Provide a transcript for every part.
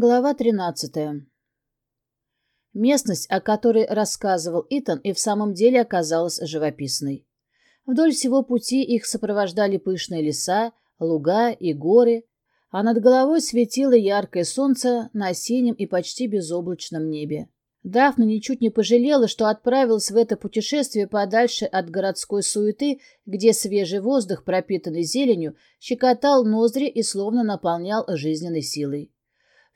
Глава 13. Местность, о которой рассказывал Итан, и в самом деле оказалась живописной. Вдоль всего пути их сопровождали пышные леса, луга и горы, а над головой светило яркое солнце на синем и почти безоблачном небе. Дафна ничуть не пожалела, что отправилась в это путешествие подальше от городской суеты, где свежий воздух, пропитанный зеленью, щекотал ноздри и словно наполнял жизненной силой.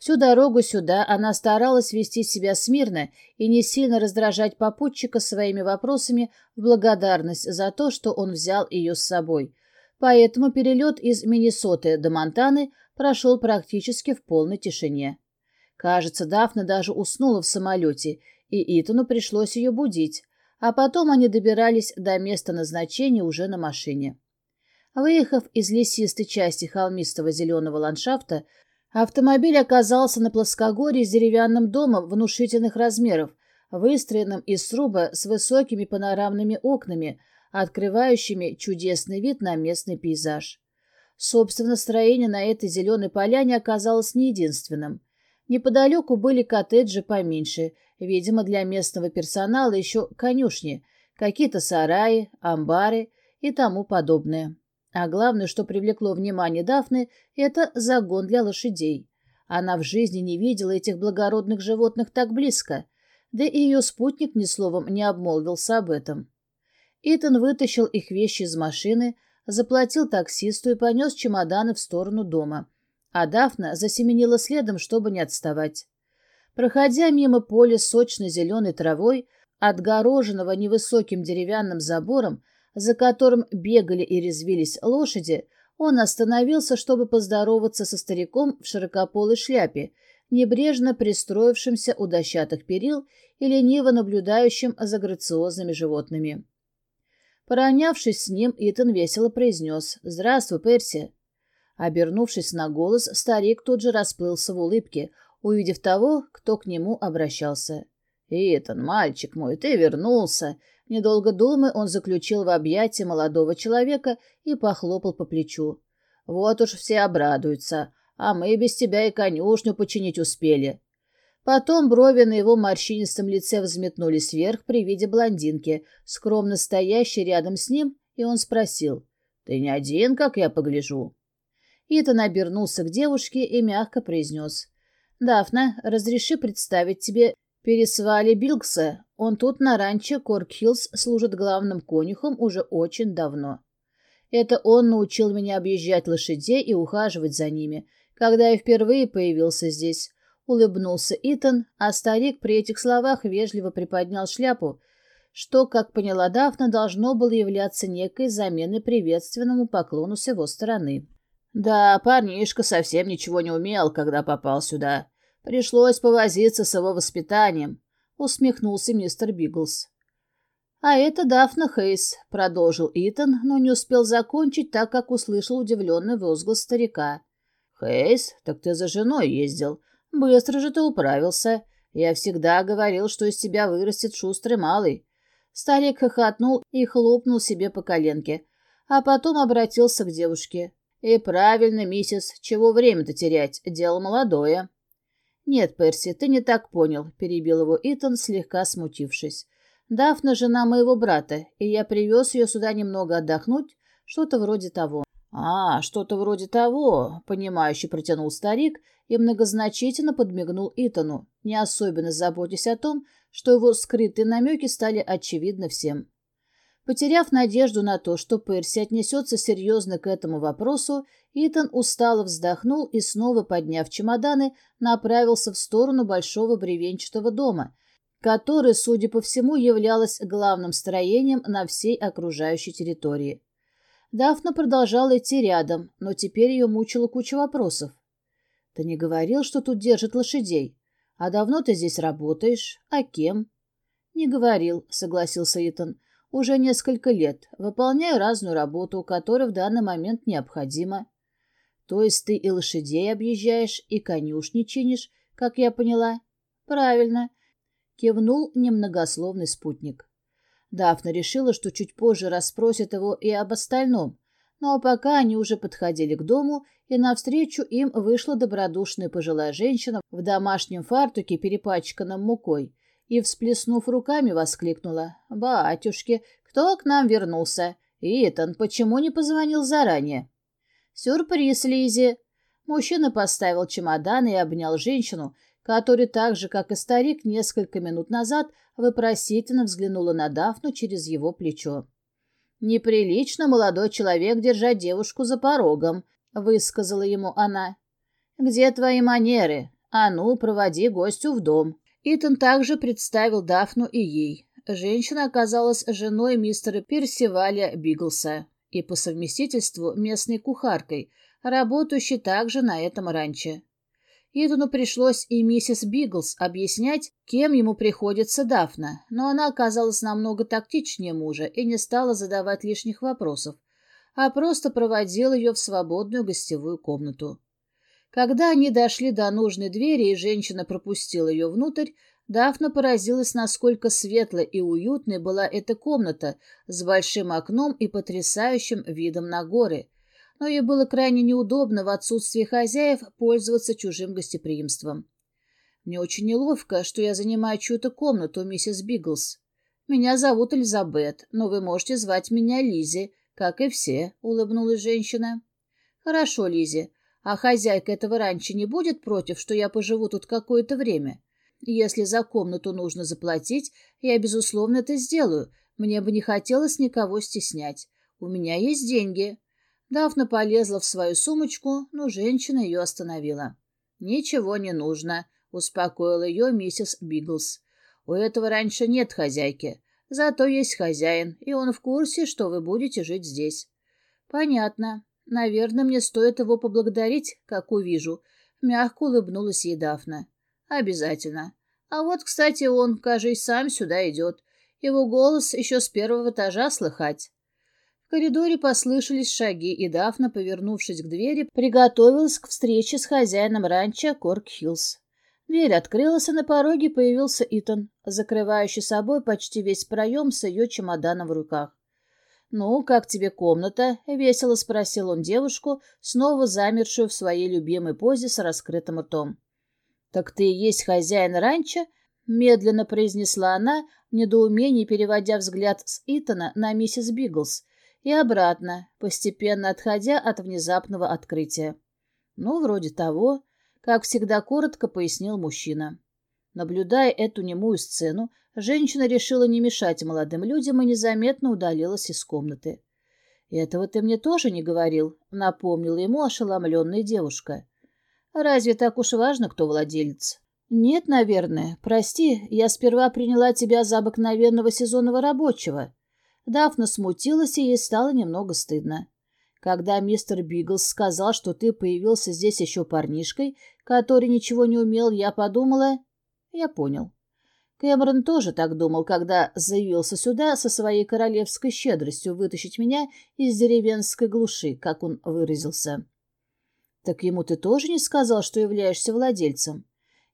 Всю дорогу сюда она старалась вести себя смирно и не сильно раздражать попутчика своими вопросами в благодарность за то, что он взял ее с собой. Поэтому перелет из Миннесоты до Монтаны прошел практически в полной тишине. Кажется, Дафна даже уснула в самолете, и Итану пришлось ее будить, а потом они добирались до места назначения уже на машине. Выехав из лесистой части холмистого зеленого ландшафта, Автомобиль оказался на плоскогорье с деревянным домом внушительных размеров, выстроенным из сруба с высокими панорамными окнами, открывающими чудесный вид на местный пейзаж. Собственно, строение на этой зеленой поляне оказалось не единственным. Неподалеку были коттеджи поменьше, видимо, для местного персонала еще конюшни, какие-то сараи, амбары и тому подобное. А главное, что привлекло внимание Дафны, это загон для лошадей. Она в жизни не видела этих благородных животных так близко, да и ее спутник ни словом не обмолвился об этом. Итан вытащил их вещи из машины, заплатил таксисту и понес чемоданы в сторону дома, а Дафна засеменила следом, чтобы не отставать. Проходя мимо поля сочной зеленой травой, отгороженного невысоким деревянным забором, за которым бегали и резвились лошади, он остановился, чтобы поздороваться со стариком в широкополой шляпе, небрежно пристроившимся у дощатых перил и лениво наблюдающим за грациозными животными. Поронявшись с ним, Итан весело произнес «Здравствуй, Перси». Обернувшись на голос, старик тут же расплылся в улыбке, увидев того, кто к нему обращался. «Итан, мальчик мой, ты вернулся!» Недолго думая, он заключил в объятия молодого человека и похлопал по плечу. «Вот уж все обрадуются, а мы без тебя и конюшню починить успели». Потом брови на его морщинистом лице взметнулись вверх при виде блондинки, скромно стоящей рядом с ним, и он спросил, «Ты не один, как я погляжу?» Итан обернулся к девушке и мягко произнес, «Дафна, разреши представить тебе Пересвали Билкса. Он тут на ранчо Коркхиллс служит главным конюхом уже очень давно. Это он научил меня объезжать лошадей и ухаживать за ними, когда я впервые появился здесь. Улыбнулся Итан, а старик при этих словах вежливо приподнял шляпу, что, как поняла Дафна, должно было являться некой заменой приветственному поклону с его стороны. «Да, парнишка совсем ничего не умел, когда попал сюда. Пришлось повозиться с его воспитанием, усмехнулся мистер Биглс. А это Дафна Хейс, продолжил Итан, но не успел закончить, так как услышал удивленный возглас старика. Хейс, так ты за женой ездил. Быстро же ты управился. Я всегда говорил, что из тебя вырастет шустрый малый. Старик хохотнул и хлопнул себе по коленке, а потом обратился к девушке. «И правильно, миссис, чего время-то терять? Дело молодое». «Нет, Перси, ты не так понял», — перебил его Итан, слегка смутившись. «Дафна — жена моего брата, и я привез ее сюда немного отдохнуть, что-то вроде того». «А, что-то вроде того», — понимающе протянул старик и многозначительно подмигнул Итану, не особенно заботясь о том, что его скрытые намеки стали очевидны всем. Потеряв надежду на то, что Перси отнесется серьезно к этому вопросу, Итан устало вздохнул и, снова подняв чемоданы, направился в сторону большого бревенчатого дома, который, судя по всему, являлось главным строением на всей окружающей территории. Дафна продолжала идти рядом, но теперь ее мучила куча вопросов. «Ты не говорил, что тут держат лошадей? А давно ты здесь работаешь? А кем?» «Не говорил», — согласился Итан. Уже несколько лет. Выполняю разную работу, которая в данный момент необходима. То есть ты и лошадей объезжаешь, и конюшни чинишь, как я поняла? Правильно. Кивнул немногословный спутник. Дафна решила, что чуть позже расспросит его и об остальном, а пока они уже подходили к дому, и навстречу им вышла добродушная пожилая женщина в домашнем фартуке, перепачканном мукой, и, всплеснув руками, воскликнула. «Батюшки, кто к нам вернулся? Итан, почему не позвонил заранее?» «Сюрприз, Лизи!» Мужчина поставил чемодан и обнял женщину, которая так же, как и старик, несколько минут назад вопросительно взглянула на Дафну через его плечо. «Неприлично, молодой человек, держать девушку за порогом», — высказала ему она. «Где твои манеры? А ну, проводи гостю в дом». Итан также представил Дафну и ей. Женщина оказалась женой мистера Персиваля Биглса и по совместительству местной кухаркой, работающей также на этом ранчо. Итану пришлось и миссис Биглс объяснять, кем ему приходится Дафна, но она оказалась намного тактичнее мужа и не стала задавать лишних вопросов, а просто проводила ее в свободную гостевую комнату. Когда они дошли до нужной двери и женщина пропустила ее внутрь, Дафна поразилась, насколько светлой и уютной была эта комната с большим окном и потрясающим видом на горы, но ей было крайне неудобно в отсутствии хозяев пользоваться чужим гостеприимством. «Мне очень неловко, что я занимаю чью-то комнату, миссис Биглс. Меня зовут Элизабет, но вы можете звать меня Лизи, как и все», — улыбнулась женщина. «Хорошо, Лизи. А хозяйка этого раньше не будет против, что я поживу тут какое-то время? Если за комнату нужно заплатить, я, безусловно, это сделаю. Мне бы не хотелось никого стеснять. У меня есть деньги. Дафна полезла в свою сумочку, но женщина ее остановила. «Ничего не нужно», — успокоила ее миссис Биглс. «У этого раньше нет хозяйки. Зато есть хозяин, и он в курсе, что вы будете жить здесь». «Понятно. Наверное, мне стоит его поблагодарить, как увижу». Мягко улыбнулась ей Дафна. «Обязательно. А вот, кстати, он, кажется, сам сюда идет. Его голос еще с первого этажа слыхать» коридоре послышались шаги, и Дафна, повернувшись к двери, приготовилась к встрече с хозяином ранчо Корк-Хиллз. Дверь открылась, и на пороге появился Итан, закрывающий собой почти весь проем с ее чемоданом в руках. «Ну, как тебе комната?» — весело спросил он девушку, снова замершую в своей любимой позе с раскрытым ртом. «Так ты и есть хозяин ранчо?» — медленно произнесла она, в недоумении переводя взгляд с Итана на миссис Биглс, и обратно, постепенно отходя от внезапного открытия. Ну, вроде того, как всегда коротко пояснил мужчина. Наблюдая эту немую сцену, женщина решила не мешать молодым людям и незаметно удалилась из комнаты. «Этого ты мне тоже не говорил», — напомнила ему ошеломленная девушка. «Разве так уж важно, кто владелец?» «Нет, наверное. Прости, я сперва приняла тебя за обыкновенного сезонного рабочего. Дафна смутилась, и ей стало немного стыдно. Когда мистер Биглс сказал, что ты появился здесь еще парнишкой, который ничего не умел, я подумала... Я понял. Кэмерон тоже так думал, когда заявился сюда со своей королевской щедростью вытащить меня из деревенской глуши, как он выразился. Так ему ты тоже не сказал, что являешься владельцем?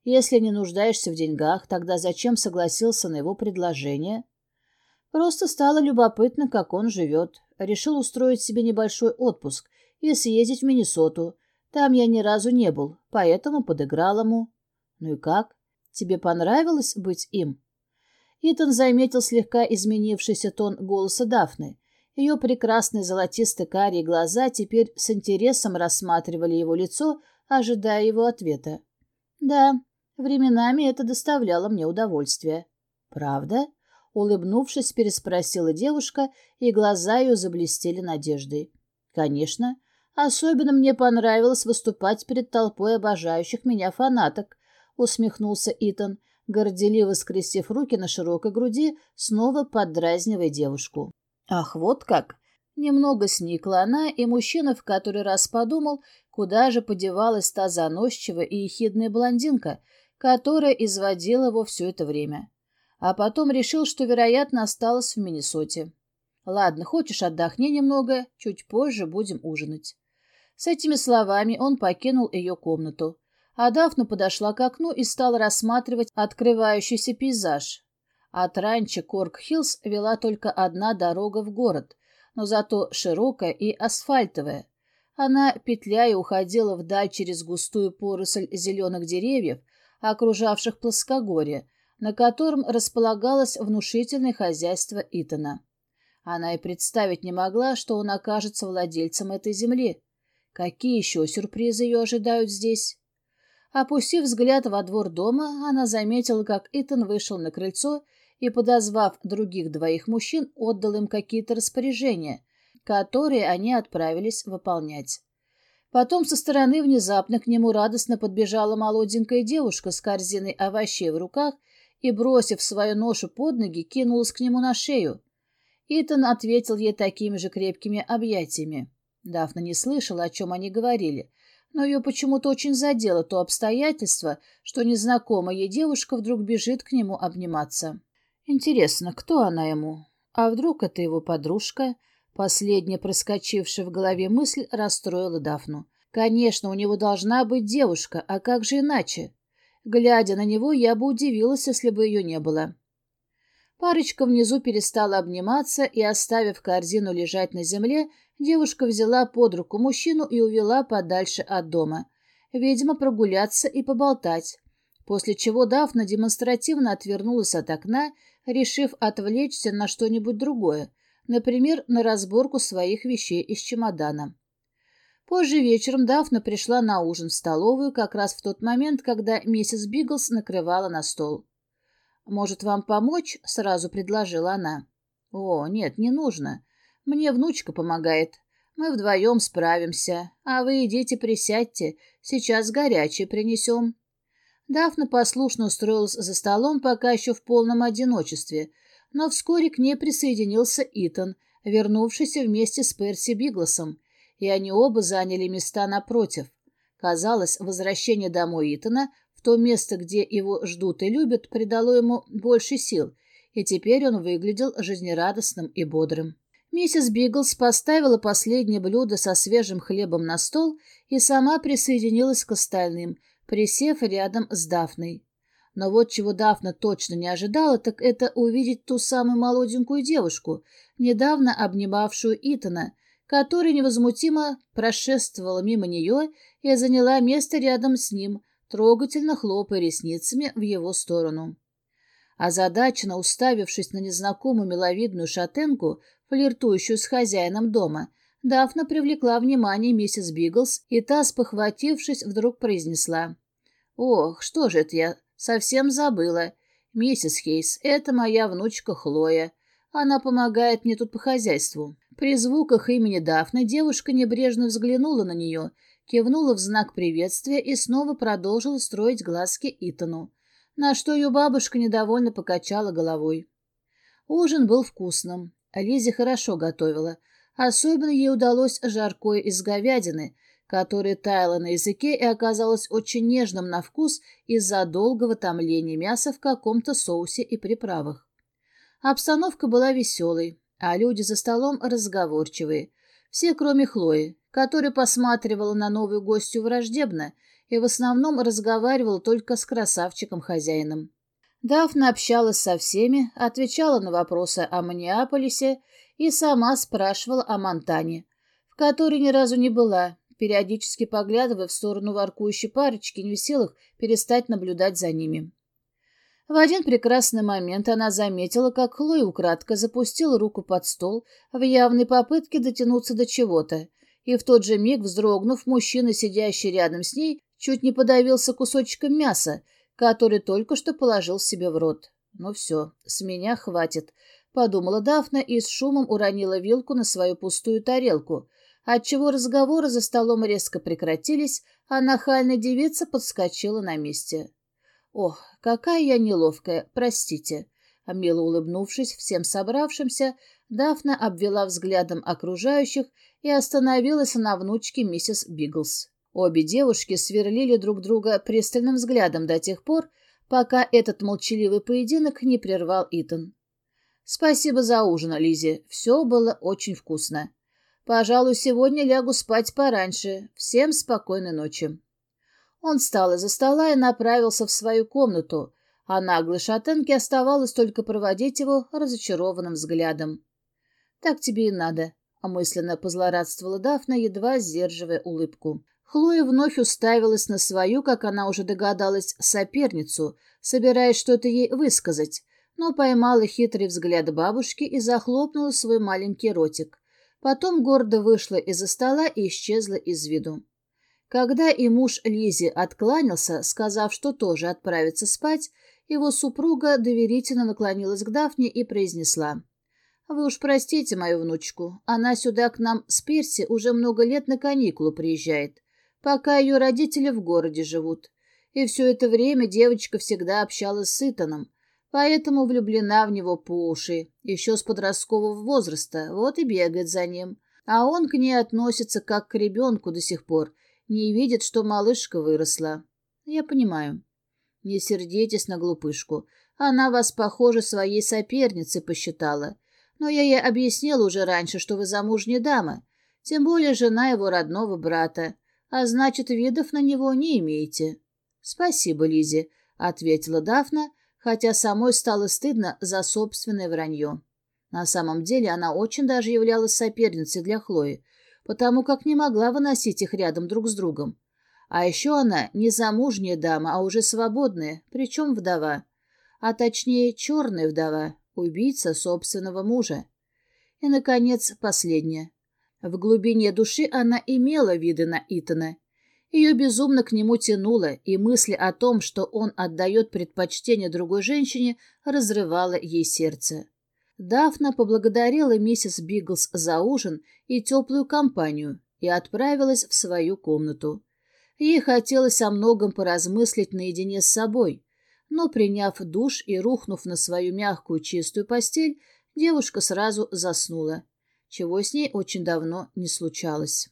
Если не нуждаешься в деньгах, тогда зачем согласился на его предложение? Просто стало любопытно, как он живет. Решил устроить себе небольшой отпуск и съездить в Миннесоту. Там я ни разу не был, поэтому подыграл ему. Ну и как? Тебе понравилось быть им? Итан заметил слегка изменившийся тон голоса Дафны. Ее прекрасные золотисто-карие глаза теперь с интересом рассматривали его лицо, ожидая его ответа. «Да, временами это доставляло мне удовольствие». «Правда?» Улыбнувшись, переспросила девушка, и глаза ее заблестели надеждой. «Конечно. Особенно мне понравилось выступать перед толпой обожающих меня фанаток», — усмехнулся Итан, горделиво скрестив руки на широкой груди, снова поддразнивая девушку. «Ах, вот как!» Немного сникла она, и мужчина в который раз подумал, куда же подевалась та заносчивая и ехидная блондинка, которая изводила его все это время а потом решил, что, вероятно, осталась в Миннесоте. «Ладно, хочешь, отдохни немного, чуть позже будем ужинать». С этими словами он покинул ее комнату, а Дафна подошла к окну и стала рассматривать открывающийся пейзаж. От ранчо Корк-Хиллз вела только одна дорога в город, но зато широкая и асфальтовая. Она, петляя, уходила вдаль через густую поросль зеленых деревьев, окружавших плоскогорье, на котором располагалось внушительное хозяйство Итана. Она и представить не могла, что он окажется владельцем этой земли. Какие еще сюрпризы ее ожидают здесь? Опустив взгляд во двор дома, она заметила, как Итан вышел на крыльцо и, подозвав других двоих мужчин, отдал им какие-то распоряжения, которые они отправились выполнять. Потом со стороны внезапно к нему радостно подбежала молоденькая девушка с корзиной овощей в руках и, бросив свою ношу под ноги, кинулась к нему на шею. Итан ответил ей такими же крепкими объятиями. Дафна не слышала, о чем они говорили, но ее почему-то очень задело то обстоятельство, что незнакомая ей девушка вдруг бежит к нему обниматься. Интересно, кто она ему? А вдруг это его подружка? Последняя проскочившая в голове мысль расстроила Дафну. Конечно, у него должна быть девушка, а как же иначе? Глядя на него, я бы удивилась, если бы ее не было. Парочка внизу перестала обниматься и, оставив корзину лежать на земле, девушка взяла под руку мужчину и увела подальше от дома. Видимо, прогуляться и поболтать. После чего Дафна демонстративно отвернулась от окна, решив отвлечься на что-нибудь другое, например, на разборку своих вещей из чемодана. Позже вечером Дафна пришла на ужин в столовую как раз в тот момент, когда миссис Биглс накрывала на стол. «Может, вам помочь?» — сразу предложила она. «О, нет, не нужно. Мне внучка помогает. Мы вдвоем справимся. А вы идите присядьте. Сейчас горячее принесем». Дафна послушно устроилась за столом, пока еще в полном одиночестве, но вскоре к ней присоединился Итан, вернувшийся вместе с Перси Бигласом, и они оба заняли места напротив. Казалось, возвращение домой Итана, в то место, где его ждут и любят, придало ему больше сил, и теперь он выглядел жизнерадостным и бодрым. Миссис Биглс поставила последнее блюдо со свежим хлебом на стол и сама присоединилась к остальным, присев рядом с Дафной. Но вот чего Дафна точно не ожидала, так это увидеть ту самую молоденькую девушку, недавно обнимавшую Итана, которая невозмутимо прошествовала мимо нее и заняла место рядом с ним, трогательно хлопая ресницами в его сторону. Озадаченно уставившись на незнакомую миловидную шатенку, флиртующую с хозяином дома, Дафна привлекла внимание миссис Биглс, и та, спохватившись, вдруг произнесла. «Ох, что же это я совсем забыла. Миссис Хейс, это моя внучка Хлоя. Она помогает мне тут по хозяйству». При звуках имени Дафны девушка небрежно взглянула на нее, кивнула в знак приветствия и снова продолжила строить глазки Итану, на что ее бабушка недовольно покачала головой. Ужин был вкусным. Лизе хорошо готовила. Особенно ей удалось жаркое из говядины, которое таяло на языке и оказалось очень нежным на вкус из-за долгого томления мяса в каком-то соусе и приправах. Обстановка была веселой а люди за столом разговорчивые. Все, кроме Хлои, которая посматривала на новую гостью враждебно и в основном разговаривала только с красавчиком-хозяином. Дафна общалась со всеми, отвечала на вопросы о Маниаполисе и сама спрашивала о Монтане, в которой ни разу не была, периодически поглядывая в сторону воркующей парочки, не в силах перестать наблюдать за ними. В один прекрасный момент она заметила, как Хлоя украдко запустила руку под стол в явной попытке дотянуться до чего-то, и в тот же миг, вздрогнув, мужчина, сидящий рядом с ней, чуть не подавился кусочком мяса, который только что положил себе в рот. «Ну все, с меня хватит», — подумала Дафна и с шумом уронила вилку на свою пустую тарелку, отчего разговоры за столом резко прекратились, а нахальная девица подскочила на месте. «Ох, какая я неловкая, простите». Мило улыбнувшись всем собравшимся, Дафна обвела взглядом окружающих и остановилась на внучке миссис Биглс. Обе девушки сверлили друг друга пристальным взглядом до тех пор, пока этот молчаливый поединок не прервал Итан. «Спасибо за ужин, Лизи. Все было очень вкусно. Пожалуй, сегодня лягу спать пораньше. Всем спокойной ночи». Он встал из-за стола и направился в свою комнату, а наглой шатенке оставалось только проводить его разочарованным взглядом. «Так тебе и надо. — мысленно позлорадствовала Дафна, едва сдерживая улыбку. Хлоя вновь уставилась на свою, как она уже догадалась, соперницу, собираясь что-то ей высказать, но поймала хитрый взгляд бабушки и захлопнула свой маленький ротик. Потом гордо вышла из-за стола и исчезла из виду. Когда и муж Лизи откланялся, сказав, что тоже отправится спать, его супруга доверительно наклонилась к Дафне и произнесла. «Вы уж простите мою внучку, она сюда к нам с Перси уже много лет на каникулы приезжает, пока ее родители в городе живут. И все это время девочка всегда общалась с Итаном, поэтому влюблена в него по уши, еще с подросткового возраста, вот и бегает за ним. А он к ней относится как к ребенку до сих пор, не видит, что малышка выросла. Я понимаю. Не сердитесь на глупышку. Она вас, похоже, своей соперницей посчитала. Но я ей объяснила уже раньше, что вы замужняя дама, тем более жена его родного брата, а значит, видов на него не имеете. — Спасибо, Лизе, ответила Дафна, хотя самой стало стыдно за собственное вранье. На самом деле она очень даже являлась соперницей для Хлои, потому как не могла выносить их рядом друг с другом. А еще она не замужняя дама, а уже свободная, причем вдова. А точнее, черная вдова, убийца собственного мужа. И, наконец, последнее. В глубине души она имела виды на Итана. Ее безумно к нему тянуло, и мысли о том, что он отдает предпочтение другой женщине, разрывала ей сердце. Дафна поблагодарила миссис Биглс за ужин и теплую компанию и отправилась в свою комнату. Ей хотелось о многом поразмыслить наедине с собой, но, приняв душ и рухнув на свою мягкую чистую постель, девушка сразу заснула, чего с ней очень давно не случалось.